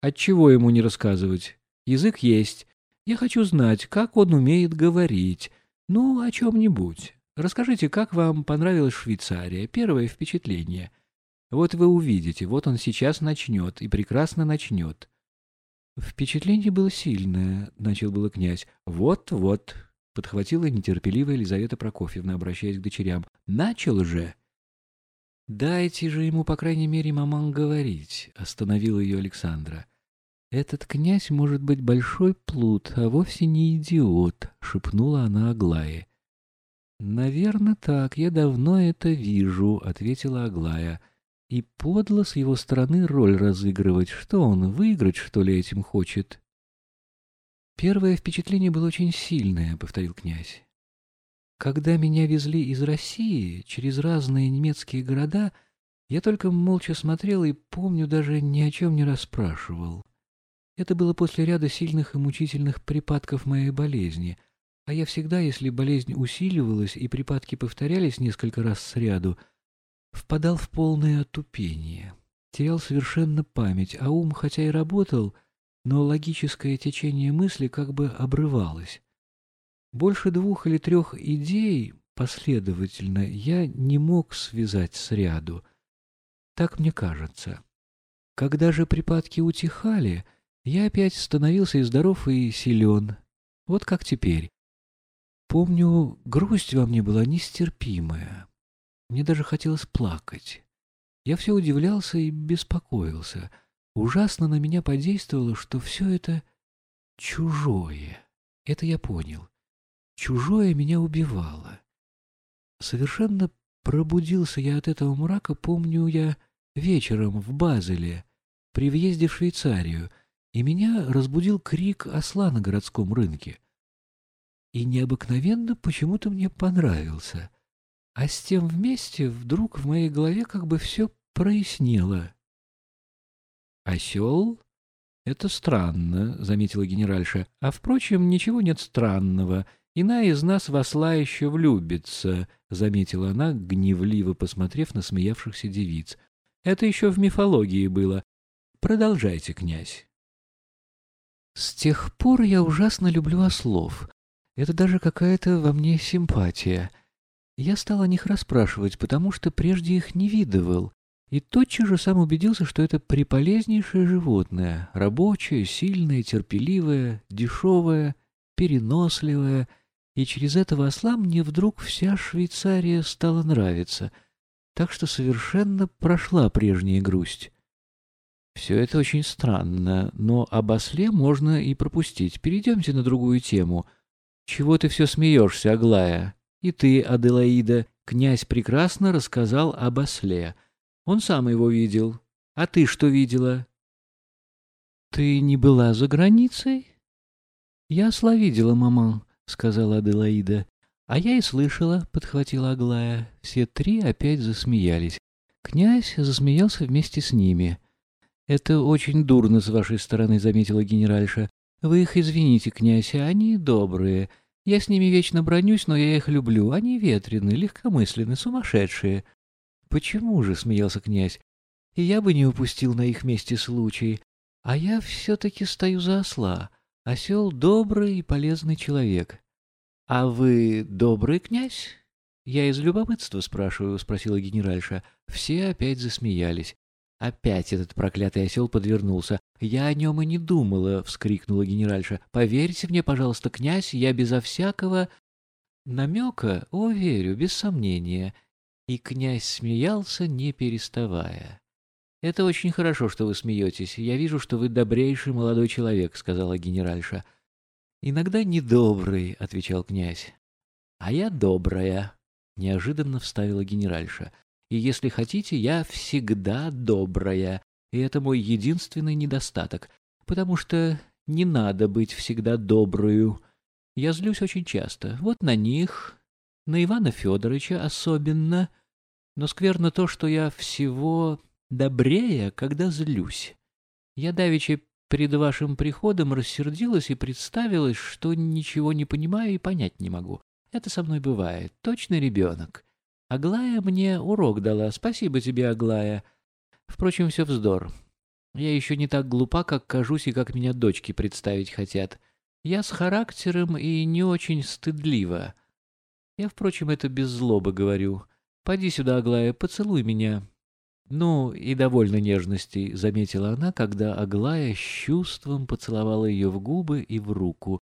Отчего ему не рассказывать? Язык есть. Я хочу знать, как он умеет говорить. Ну, о чем-нибудь. Расскажите, как вам понравилась Швейцария? Первое впечатление. Вот вы увидите, вот он сейчас начнет, и прекрасно начнет. Впечатление было сильное, — начал было князь. Вот-вот, — подхватила нетерпеливая Елизавета Прокофьевна, обращаясь к дочерям. Начал же! Дайте же ему, по крайней мере, маман говорить, — остановила ее Александра. «Этот князь может быть большой плут, а вовсе не идиот», — шепнула она Аглае. «Наверно, так, я давно это вижу», — ответила Аглая. «И подло с его стороны роль разыгрывать. Что он, выиграть, что ли, этим хочет?» «Первое впечатление было очень сильное», — повторил князь. «Когда меня везли из России через разные немецкие города, я только молча смотрел и, помню, даже ни о чем не расспрашивал. Это было после ряда сильных и мучительных припадков моей болезни, а я всегда, если болезнь усиливалась и припадки повторялись несколько раз сряду, впадал в полное отупение, терял совершенно память, а ум, хотя и работал, но логическое течение мысли как бы обрывалось. Больше двух или трех идей последовательно я не мог связать сряду. Так мне кажется. Когда же припадки утихали — я опять становился и здоров, и силен. Вот как теперь. Помню, грусть во мне была нестерпимая. Мне даже хотелось плакать. Я все удивлялся и беспокоился. Ужасно на меня подействовало, что все это чужое. Это я понял. Чужое меня убивало. Совершенно пробудился я от этого мрака, помню я, вечером в Базеле, при въезде в Швейцарию, и меня разбудил крик осла на городском рынке. И необыкновенно почему-то мне понравился. А с тем вместе вдруг в моей голове как бы все прояснело. «Осел? Это странно», — заметила генеральша. «А, впрочем, ничего нет странного. Иная из нас в осла еще влюбится», — заметила она, гневливо посмотрев на смеявшихся девиц. «Это еще в мифологии было. Продолжайте, князь». С тех пор я ужасно люблю ослов. Это даже какая-то во мне симпатия. Я стал о них расспрашивать, потому что прежде их не видывал, и тотчас же сам убедился, что это приполезнейшее животное, рабочее, сильное, терпеливое, дешевое, переносливое, и через этого осла мне вдруг вся Швейцария стала нравиться, так что совершенно прошла прежняя грусть. Все это очень странно, но об осле можно и пропустить. Перейдемте на другую тему. Чего ты все смеешься, Аглая? И ты, Аделаида, князь прекрасно рассказал об осле. Он сам его видел. А ты что видела? Ты не была за границей? Я осла видела, мама, сказала Аделаида. А я и слышала, подхватила Аглая. Все три опять засмеялись. Князь засмеялся вместе с ними. «Это очень дурно с вашей стороны», — заметила генеральша. «Вы их извините, князь, они добрые. Я с ними вечно бронюсь, но я их люблю. Они ветрены, легкомысленны, сумасшедшие». «Почему же?» — смеялся князь. «И я бы не упустил на их месте случай. А я все-таки стою за осла. Осел — добрый и полезный человек». «А вы добрый князь?» «Я из любопытства спрашиваю», — спросила генеральша. Все опять засмеялись. Опять этот проклятый осел подвернулся. «Я о нем и не думала!» — вскрикнула генеральша. «Поверьте мне, пожалуйста, князь, я безо всякого...» Намека? О, верю, без сомнения. И князь смеялся, не переставая. «Это очень хорошо, что вы смеетесь. Я вижу, что вы добрейший молодой человек», — сказала генеральша. «Иногда недобрый», — отвечал князь. «А я добрая», — неожиданно вставила генеральша. И если хотите, я всегда добрая, и это мой единственный недостаток, потому что не надо быть всегда добрую. Я злюсь очень часто, вот на них, на Ивана Федоровича особенно, но скверно то, что я всего добрее, когда злюсь. Я давеча перед вашим приходом рассердилась и представилась, что ничего не понимаю и понять не могу. Это со мной бывает, точно ребенок. Аглая мне урок дала. Спасибо тебе, Аглая. Впрочем, все вздор. Я еще не так глупа, как кажусь и как меня дочки представить хотят. Я с характером и не очень стыдлива. Я, впрочем, это без злобы говорю. Поди сюда, Аглая, поцелуй меня. Ну, и довольно нежностей, заметила она, когда Аглая с чувством поцеловала ее в губы и в руку.